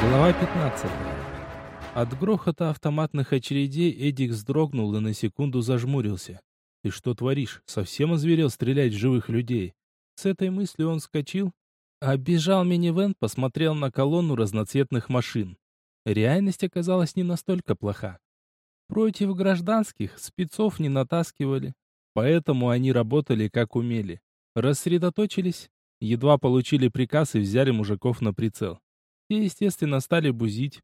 Глава 15. От грохота автоматных очередей Эдик вздрогнул и на секунду зажмурился. «Ты что творишь? Совсем озверел стрелять в живых людей?» С этой мыслью он вскочил, оббежал минивэн, посмотрел на колонну разноцветных машин. Реальность оказалась не настолько плоха. Против гражданских спецов не натаскивали, поэтому они работали как умели. Рассредоточились, едва получили приказ и взяли мужиков на прицел. Те, естественно, стали бузить.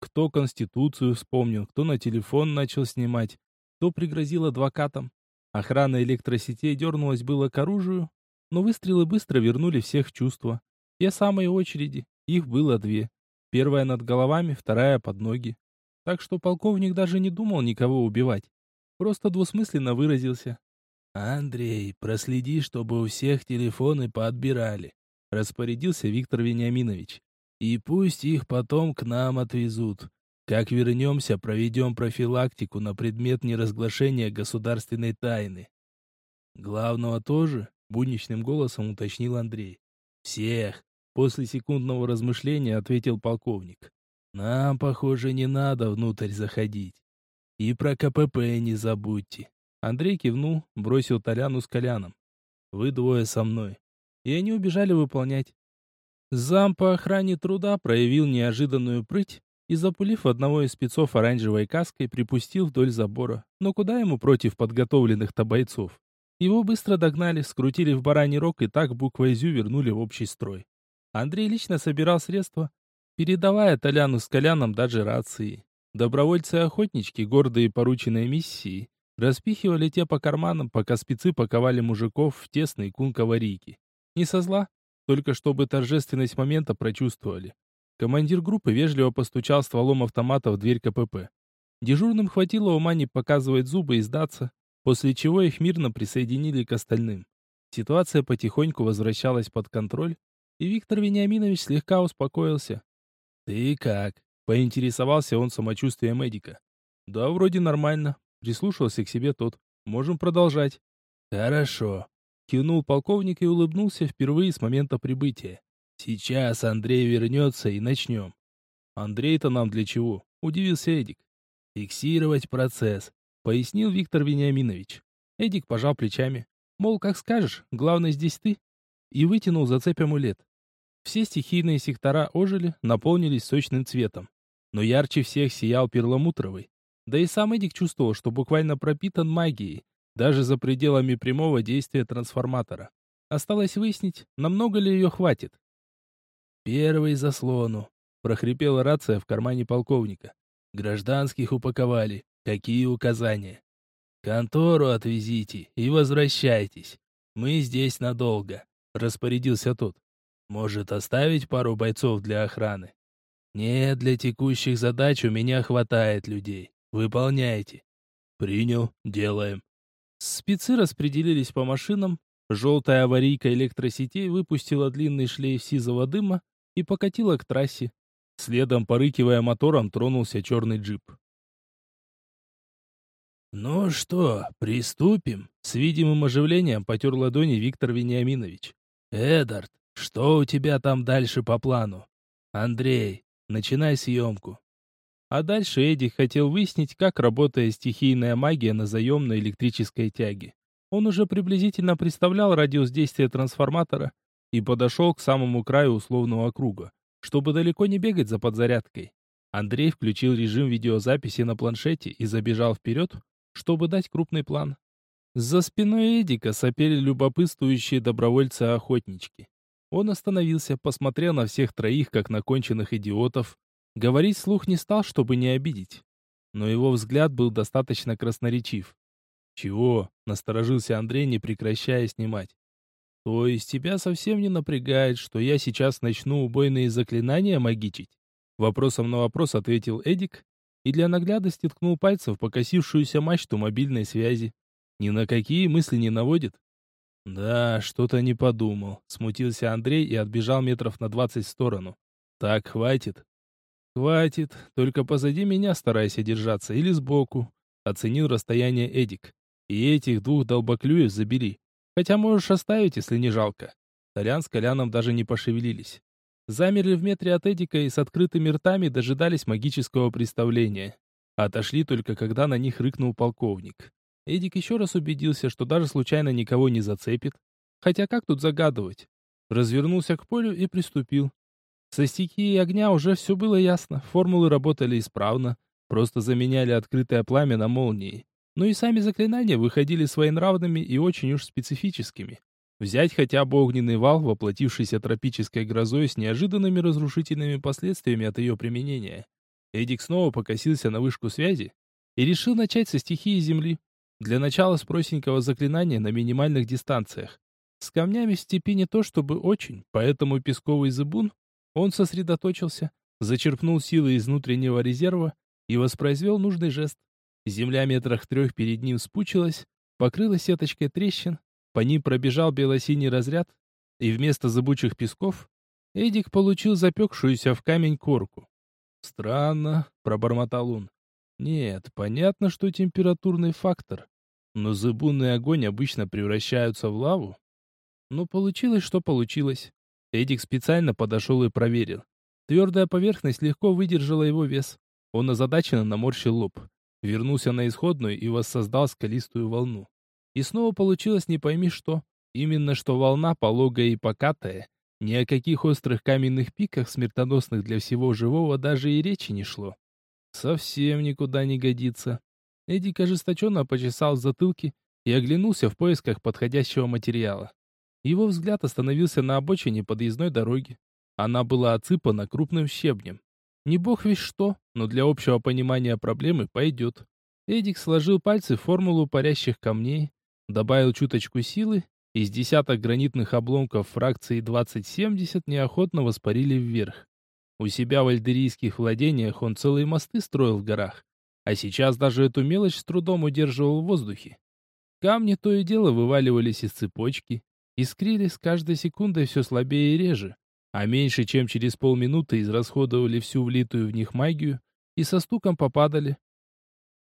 Кто Конституцию вспомнил, кто на телефон начал снимать, кто пригрозил адвокатам. Охрана электросетей дернулась было к оружию, но выстрелы быстро вернули всех в чувство. Те самые очереди, их было две. Первая над головами, вторая под ноги. Так что полковник даже не думал никого убивать. Просто двусмысленно выразился. «Андрей, проследи, чтобы у всех телефоны поотбирали», распорядился Виктор Вениаминович. И пусть их потом к нам отвезут. Как вернемся, проведем профилактику на предмет неразглашения государственной тайны. Главного тоже, будничным голосом уточнил Андрей. Всех, после секундного размышления ответил полковник. Нам, похоже, не надо внутрь заходить. И про КПП не забудьте. Андрей кивнул, бросил Толяну с Коляном. Вы двое со мной. И они убежали выполнять. Зам по охране труда проявил неожиданную прыть и, запулив одного из спецов оранжевой каской, припустил вдоль забора. Но куда ему против подготовленных-то бойцов? Его быстро догнали, скрутили в бараний рог и так буквой «Зю» вернули в общий строй. Андрей лично собирал средства, передавая Толяну с Коляном даже рации. Добровольцы-охотнички, гордые порученной миссией, распихивали те по карманам, пока спецы паковали мужиков в тесные кунковарики. Не со зла, только чтобы торжественность момента прочувствовали. Командир группы вежливо постучал стволом автомата в дверь КПП. Дежурным хватило ума не показывать зубы и сдаться, после чего их мирно присоединили к остальным. Ситуация потихоньку возвращалась под контроль, и Виктор Вениаминович слегка успокоился. «Ты как?» — поинтересовался он самочувствием медика. «Да, вроде нормально», — прислушался к себе тот. «Можем продолжать». «Хорошо», Кивнул полковник и улыбнулся впервые с момента прибытия. «Сейчас Андрей вернется и начнем». «Андрей-то нам для чего?» — удивился Эдик. «Фиксировать процесс», — пояснил Виктор Вениаминович. Эдик пожал плечами. Мол, как скажешь, главное здесь ты. И вытянул за цепь амулет. Все стихийные сектора ожили, наполнились сочным цветом. Но ярче всех сиял перламутровый. Да и сам Эдик чувствовал, что буквально пропитан магией, даже за пределами прямого действия трансформатора. Осталось выяснить, намного ли ее хватит. «Первый заслону», — прохрипела рация в кармане полковника. «Гражданских упаковали. Какие указания?» «Контору отвезите и возвращайтесь. Мы здесь надолго», — распорядился тот. «Может, оставить пару бойцов для охраны?» «Нет, для текущих задач у меня хватает людей. Выполняйте». «Принял, делаем», Спецы распределились по машинам, желтая аварийка электросетей выпустила длинный шлейф сизого дыма и покатила к трассе. Следом, порыкивая мотором, тронулся черный джип. «Ну что, приступим?» С видимым оживлением потер ладони Виктор Вениаминович. «Эдард, что у тебя там дальше по плану?» «Андрей, начинай съемку». А дальше Эдди хотел выяснить, как работает стихийная магия на заемной электрической тяге. Он уже приблизительно представлял радиус действия трансформатора и подошел к самому краю условного круга, чтобы далеко не бегать за подзарядкой. Андрей включил режим видеозаписи на планшете и забежал вперед, чтобы дать крупный план. За спиной Эдика сопели любопытствующие добровольцы-охотнички. Он остановился, посмотрел на всех троих, как на конченых идиотов, Говорить слух не стал, чтобы не обидеть. Но его взгляд был достаточно красноречив. «Чего?» — насторожился Андрей, не прекращая снимать. «То есть тебя совсем не напрягает, что я сейчас начну убойные заклинания магичить?» Вопросом на вопрос ответил Эдик и для наглядности ткнул пальцем в покосившуюся мачту мобильной связи. «Ни на какие мысли не наводит?» «Да, что-то не подумал», — смутился Андрей и отбежал метров на двадцать в сторону. «Так, хватит. «Хватит, только позади меня старайся держаться или сбоку», — оценил расстояние Эдик. «И этих двух долбоклюев забери. Хотя можешь оставить, если не жалко». Толян с Коляном даже не пошевелились. замерли в метре от Эдика и с открытыми ртами дожидались магического представления. Отошли только, когда на них рыкнул полковник. Эдик еще раз убедился, что даже случайно никого не зацепит. Хотя как тут загадывать? Развернулся к полю и приступил. Со стихией огня уже все было ясно, формулы работали исправно, просто заменяли открытое пламя на молнии. Но и сами заклинания выходили своенравными и очень уж специфическими. Взять хотя бы огненный вал, воплотившийся тропической грозой с неожиданными разрушительными последствиями от ее применения. Эдик снова покосился на вышку связи и решил начать со стихии земли. Для начала с простенького заклинания на минимальных дистанциях. С камнями в степи не то чтобы очень, поэтому песковый зыбун, он сосредоточился, зачерпнул силы из внутреннего резерва и воспроизвел нужный жест. Земля метрах трех перед ним спучилась, покрылась сеточкой трещин, по ним пробежал белосиний разряд, и вместо зыбучих песков Эдик получил запекшуюся в камень корку. «Странно», — пробормотал он. «Нет, понятно, что температурный фактор, но зыбунный огонь обычно превращаются в лаву. Но получилось, что получилось. Эдик специально подошел и проверил. Твердая поверхность легко выдержала его вес. Он озадаченно наморщил лоб, вернулся на исходную и воссоздал скалистую волну. И снова получилось не пойми что. Именно что волна пологая и покатая. Ни о каких острых каменных пиках, смертоносных для всего живого, даже и речи не шло. Совсем никуда не годится. Эдик ожесточенно почесал затылки и оглянулся в поисках подходящего материала. Его взгляд остановился на обочине подъездной дороги. Она была отсыпана крупным щебнем. Не бог весь что, но для общего понимания проблемы пойдет. Эдик сложил пальцы в формулу парящих камней, добавил чуточку силы, из десяток гранитных обломков фракции 2070 неохотно воспарили вверх. У себя в альдерийских владениях он целые мосты строил в горах, а сейчас даже эту мелочь с трудом удерживал в воздухе. Камни то и дело вываливались из цепочки, искрились с каждой секундой все слабее и реже, а меньше чем через полминуты израсходовали всю влитую в них магию и со стуком попадали.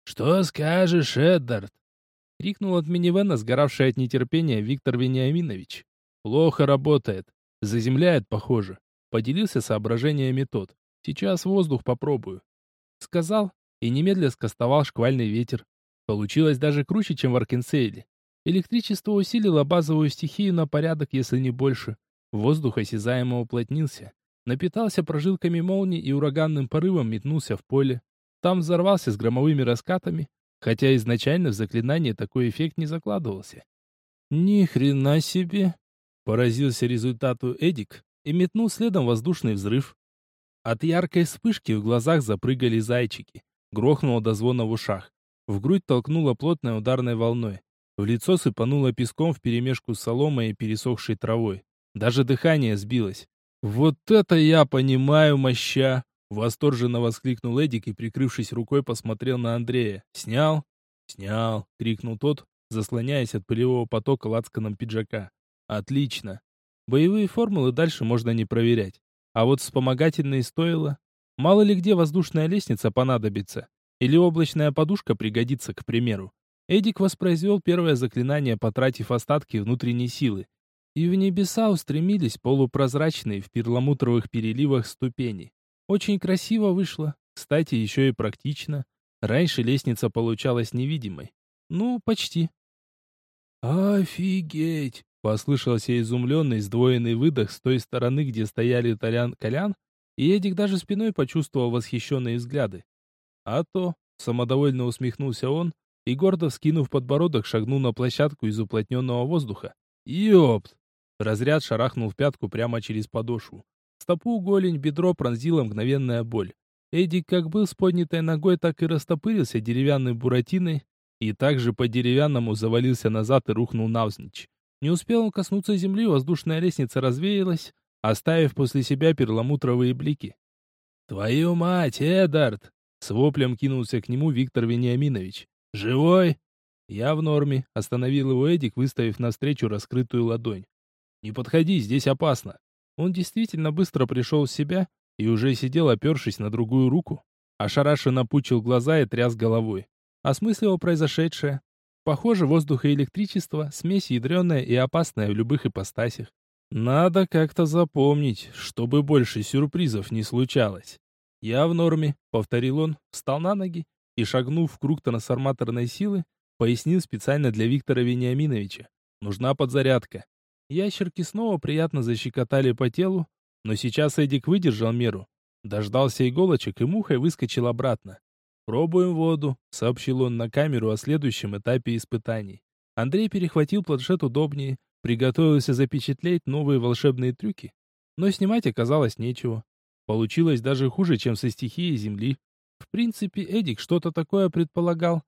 «Что скажешь, Эддард?» — крикнул от минивэна, сгоравший от нетерпения Виктор Вениаминович. «Плохо работает. Заземляет, похоже». Поделился соображениями тот. «Сейчас воздух попробую». Сказал и немедля скостовал шквальный ветер. Получилось даже круче, чем в Аркенсейле. Электричество усилило базовую стихию на порядок, если не больше. Воздух осязаемо уплотнился. Напитался прожилками молний и ураганным порывом метнулся в поле. Там взорвался с громовыми раскатами, хотя изначально в заклинании такой эффект не закладывался. «Ни хрена себе!» — поразился результату Эдик и метнул следом воздушный взрыв. От яркой вспышки в глазах запрыгали зайчики. Грохнуло до звона в ушах. В грудь толкнуло плотной ударной волной. В лицо сыпануло песком вперемешку с соломой и пересохшей травой. Даже дыхание сбилось. «Вот это я понимаю, моща!» Восторженно воскликнул Эдик и, прикрывшись рукой, посмотрел на Андрея. «Снял?» «Снял!» — крикнул тот, заслоняясь от пылевого потока лацканом пиджака. «Отлично! Боевые формулы дальше можно не проверять. А вот вспомогательные стоило. Мало ли где воздушная лестница понадобится. Или облачная подушка пригодится, к примеру. Эдик воспроизвел первое заклинание, потратив остатки внутренней силы. И в небеса устремились полупрозрачные в перламутровых переливах ступени. Очень красиво вышло, кстати, еще и практично. Раньше лестница получалась невидимой. Ну, почти. «Офигеть!» — послышался изумленный сдвоенный выдох с той стороны, где стояли Толян Колян, и Эдик даже спиной почувствовал восхищенные взгляды. «А то!» — самодовольно усмехнулся он, и гордо вскинув подбородок, шагнул на площадку из уплотненного воздуха. «Ёпт!» Разряд шарахнул в пятку прямо через подошву. Стопу, голень, бедро пронзила мгновенная боль. Эдик как был с поднятой ногой, так и растопырился деревянной буратиной, и также по-деревянному завалился назад и рухнул навзничь. Не успел он коснуться земли, воздушная лестница развеялась, оставив после себя перламутровые блики. «Твою мать, Эдард!» С воплем кинулся к нему Виктор Вениаминович. «Живой?» «Я в норме», — остановил его Эдик, выставив навстречу раскрытую ладонь. «Не подходи, здесь опасно». Он действительно быстро пришел в себя и уже сидел, опершись на другую руку. Ошарашенно пучил глаза и тряс головой. Осмысливал произошедшее. Похоже, воздух и электричество — смесь ядреная и опасная в любых ипостасях. Надо как-то запомнить, чтобы больше сюрпризов не случалось. Я в норме, повторил он, встал на ноги и, шагнув в круг трансформаторной силы, пояснил специально для Виктора Вениаминовича. Нужна подзарядка. Ящерки снова приятно защекотали по телу, но сейчас Эдик выдержал меру. Дождался иголочек и мухой выскочил обратно. «Пробуем воду», — сообщил он на камеру о следующем этапе испытаний. Андрей перехватил планшет удобнее, приготовился запечатлеть новые волшебные трюки, но снимать оказалось нечего. Получилось даже хуже, чем со стихией Земли. В принципе, Эдик что-то такое предполагал.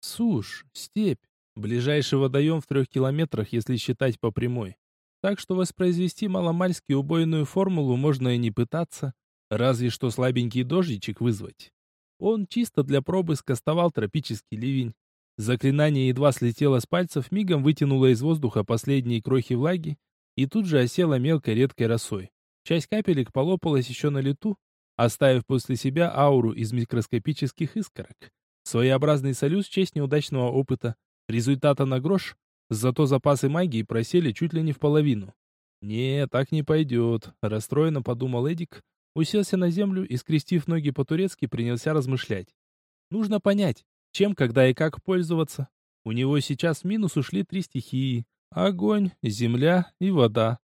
Сушь, степь, ближайший водоем в трех километрах, если считать по прямой. Так что воспроизвести маломальски убойную формулу можно и не пытаться, разве что слабенький дождичек вызвать. Он чисто для пробы скостовал тропический ливень. Заклинание едва слетело с пальцев, мигом вытянуло из воздуха последние крохи влаги и тут же осело мелкой редкой росой. Часть капелек полопалась еще на лету, оставив после себя ауру из микроскопических искорок. Своеобразный салют в честь неудачного опыта. Результата на грош, зато запасы магии просели чуть ли не в половину. «Не, так не пойдет», — расстроенно подумал Эдик, уселся на землю и, скрестив ноги по-турецки, принялся размышлять. Нужно понять, чем, когда и как пользоваться. У него сейчас в минус ушли три стихии. Огонь, земля и вода.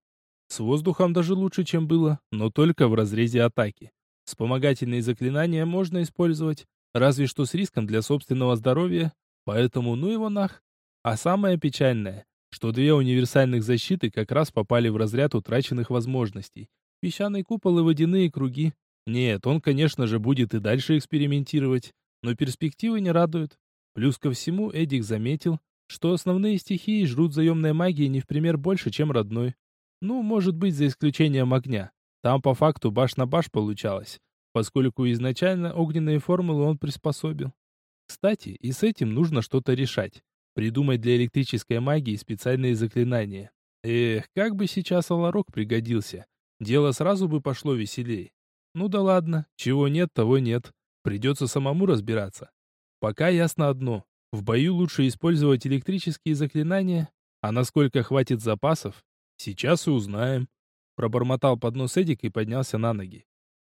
С воздухом даже лучше, чем было, но только в разрезе атаки. Вспомогательные заклинания можно использовать, разве что с риском для собственного здоровья, поэтому ну его нах. А самое печальное, что две универсальных защиты как раз попали в разряд утраченных возможностей. Песчаный купол и водяные круги. Нет, он, конечно же, будет и дальше экспериментировать, но перспективы не радуют. Плюс ко всему Эдик заметил, что основные стихии жрут заемной магии не в пример больше, чем родной. Ну, может быть, за исключением огня. Там по факту баш на баш получалось, поскольку изначально огненные формулы он приспособил. Кстати, и с этим нужно что-то решать. Придумать для электрической магии специальные заклинания. Эх, как бы сейчас Аларок пригодился. Дело сразу бы пошло веселей. Ну да ладно, чего нет, того нет. Придется самому разбираться. Пока ясно одно. В бою лучше использовать электрические заклинания, а насколько хватит запасов, сейчас и узнаем. Пробормотал под нос Эдик и поднялся на ноги.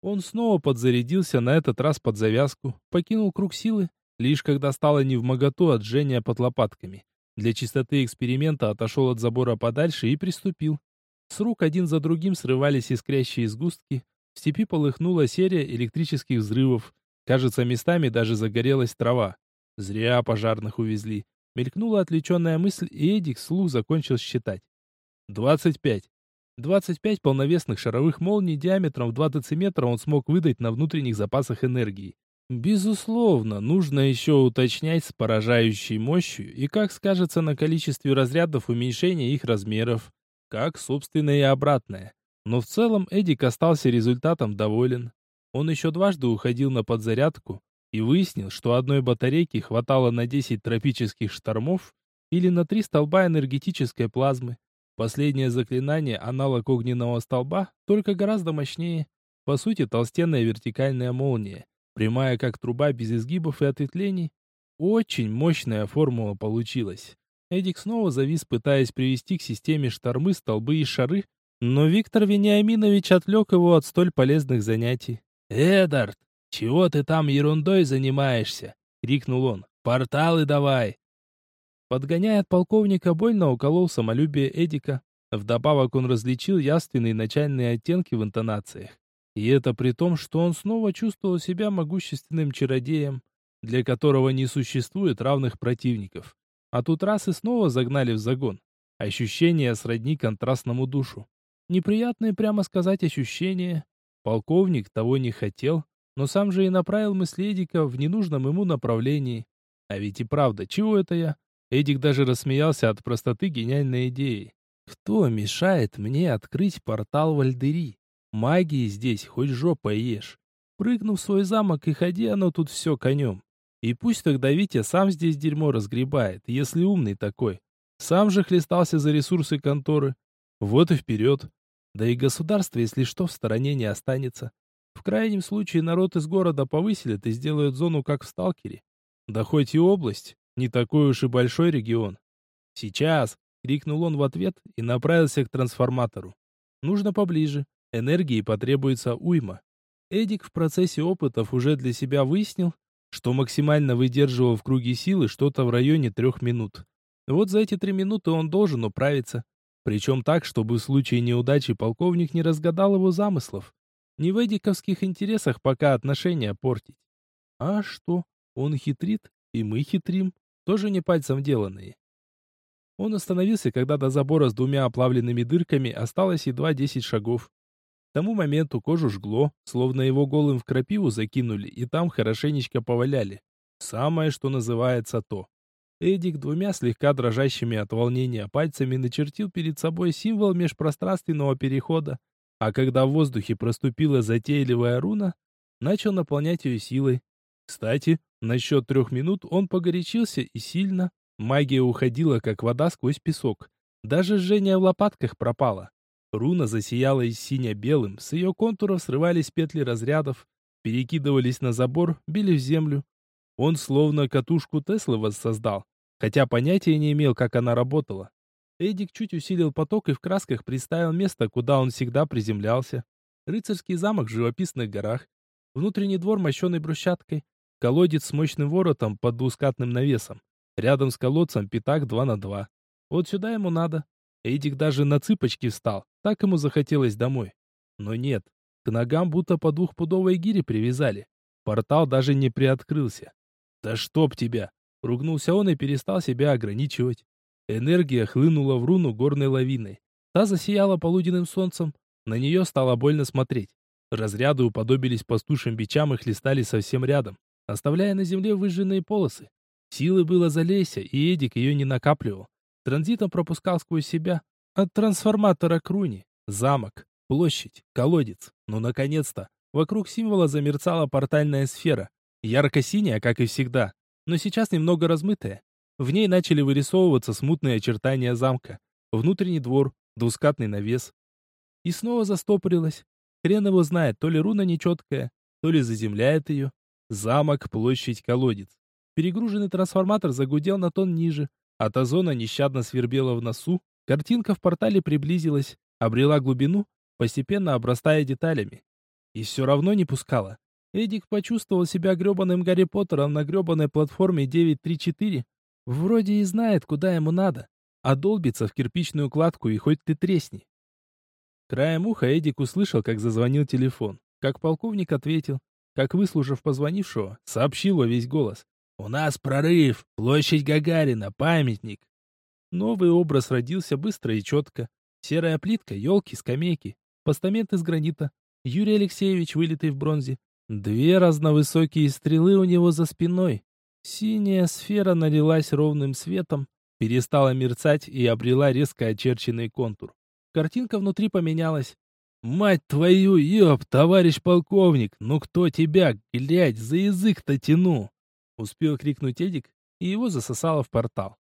Он снова подзарядился, на этот раз под завязку, покинул круг силы, лишь когда стало невмоготу от жжения под лопатками. Для чистоты эксперимента отошел от забора подальше и приступил. С рук один за другим срывались искрящие сгустки, в степи полыхнула серия электрических взрывов, Кажется, местами даже загорелась трава. Зря пожарных увезли. Мелькнула отвлеченная мысль, и Эдик слух закончил считать. Двадцать пять. Двадцать пять полновесных шаровых молний диаметром в 2 дециметра он смог выдать на внутренних запасах энергии. Безусловно, нужно еще уточнять с поражающей мощью и как скажется на количестве разрядов уменьшения их размеров, как собственно и обратное. Но в целом Эдик остался результатом доволен. Он еще дважды уходил на подзарядку и выяснил, что одной батарейки хватало на 10 тропических штормов или на три столба энергетической плазмы. Последнее заклинание – аналог огненного столба, только гораздо мощнее. По сути, толстенная вертикальная молния, прямая как труба без изгибов и ответвлений. Очень мощная формула получилась. Эдик снова завис, пытаясь привести к системе штормы, столбы и шары, но Виктор Вениаминович отвлек его от столь полезных занятий. «Эдард, чего ты там ерундой занимаешься?» — крикнул он. «Порталы давай!» Подгоняя от полковника, больно уколол самолюбие Эдика. Вдобавок он различил явственные начальные оттенки в интонациях. И это при том, что он снова чувствовал себя могущественным чародеем, для которого не существует равных противников. А тут раз и снова загнали в загон. Ощущения сродни контрастному душу. Неприятные, прямо сказать, ощущения, Полковник того не хотел, но сам же и направил мысли Эдика в ненужном ему направлении. А ведь и правда, чего это я? Эдик даже рассмеялся от простоты гениальной идеи. Кто мешает мне открыть портал в Альдери? Магии здесь хоть жопой ешь. Прыгну в свой замок и ходи оно тут все конем. И пусть тогда Витя сам здесь дерьмо разгребает, если умный такой. Сам же хлестался за ресурсы конторы. Вот и вперед. Да и государство, если что, в стороне не останется. В крайнем случае народ из города повыселят и сделают зону, как в Сталкере. Да хоть и область, не такой уж и большой регион. «Сейчас!» — крикнул он в ответ и направился к трансформатору. Нужно поближе. Энергии потребуется уйма. Эдик в процессе опытов уже для себя выяснил, что максимально выдерживал в круге силы что-то в районе трех минут. Вот за эти три минуты он должен управиться. Причем так, чтобы в случае неудачи полковник не разгадал его замыслов. Не в эдиковских интересах пока отношения портить. А что? Он хитрит, и мы хитрим. Тоже не пальцем деланные. Он остановился, когда до забора с двумя оплавленными дырками осталось едва десять шагов. К тому моменту кожу жгло, словно его голым в крапиву закинули и там хорошенечко поваляли. Самое, что называется, то. Эдик двумя слегка дрожащими от волнения пальцами начертил перед собой символ межпространственного перехода, а когда в воздухе проступила затейливая руна, начал наполнять ее силой. Кстати, на счет трех минут он погорячился и сильно, Магия уходила, как вода сквозь песок. Даже жжение в лопатках пропало. Руна засияла из синя-белым, с ее контуров срывались петли разрядов, перекидывались на забор, били в землю. Он словно катушку Теслы воссоздал, хотя понятия не имел, как она работала. Эдик чуть усилил поток и в красках представил место, куда он всегда приземлялся. Рыцарский замок в живописных горах, внутренний двор, мощенный брусчаткой, колодец с мощным воротом под двускатным навесом. Рядом с колодцем пятак два на два. Вот сюда ему надо. Эдик даже на цыпочки встал. Так ему захотелось домой. Но нет. К ногам будто по двухпудовой гире привязали. Портал даже не приоткрылся. «Да чтоб тебя!» Ругнулся он и перестал себя ограничивать. Энергия хлынула в руну горной лавиной. Та засияла полуденным солнцем. На нее стало больно смотреть. Разряды уподобились пастушим бичам и хлестали совсем рядом, оставляя на земле выжженные полосы. Силы было залейся, и Эдик ее не накапливал. Транзитом пропускал сквозь себя. От трансформатора к руне. Замок, площадь, колодец. Ну, наконец-то. Вокруг символа замерцала портальная сфера. Ярко-синяя, как и всегда. Но сейчас немного размытая. В ней начали вырисовываться смутные очертания замка. Внутренний двор, двускатный навес. И снова застопорилась. Хрен его знает, то ли руна нечеткая, то ли заземляет ее. Замок, площадь, колодец. Перегруженный трансформатор загудел на тон ниже. От озона нещадно свербела в носу. Картинка в портале приблизилась, обрела глубину, постепенно обрастая деталями. И все равно не пускала. Эдик почувствовал себя гребаным Гарри Поттером на гребаной платформе 934. Вроде и знает, куда ему надо, а долбится в кирпичную кладку и хоть ты тресни. Краем уха Эдик услышал, как зазвонил телефон. Как полковник ответил, как, выслушав позвонившего, сообщил во весь голос. «У нас прорыв! Площадь Гагарина! Памятник!» Новый образ родился быстро и четко. Серая плитка, елки, скамейки, постамент из гранита. Юрий Алексеевич, вылитый в бронзе. Две разновысокие стрелы у него за спиной. Синяя сфера налилась ровным светом, перестала мерцать и обрела резко очерченный контур. Картинка внутри поменялась. «Мать твою, ёб, товарищ полковник, ну кто тебя, глядь, за язык-то тяну!» Успел крикнуть Эдик, и его засосало в портал.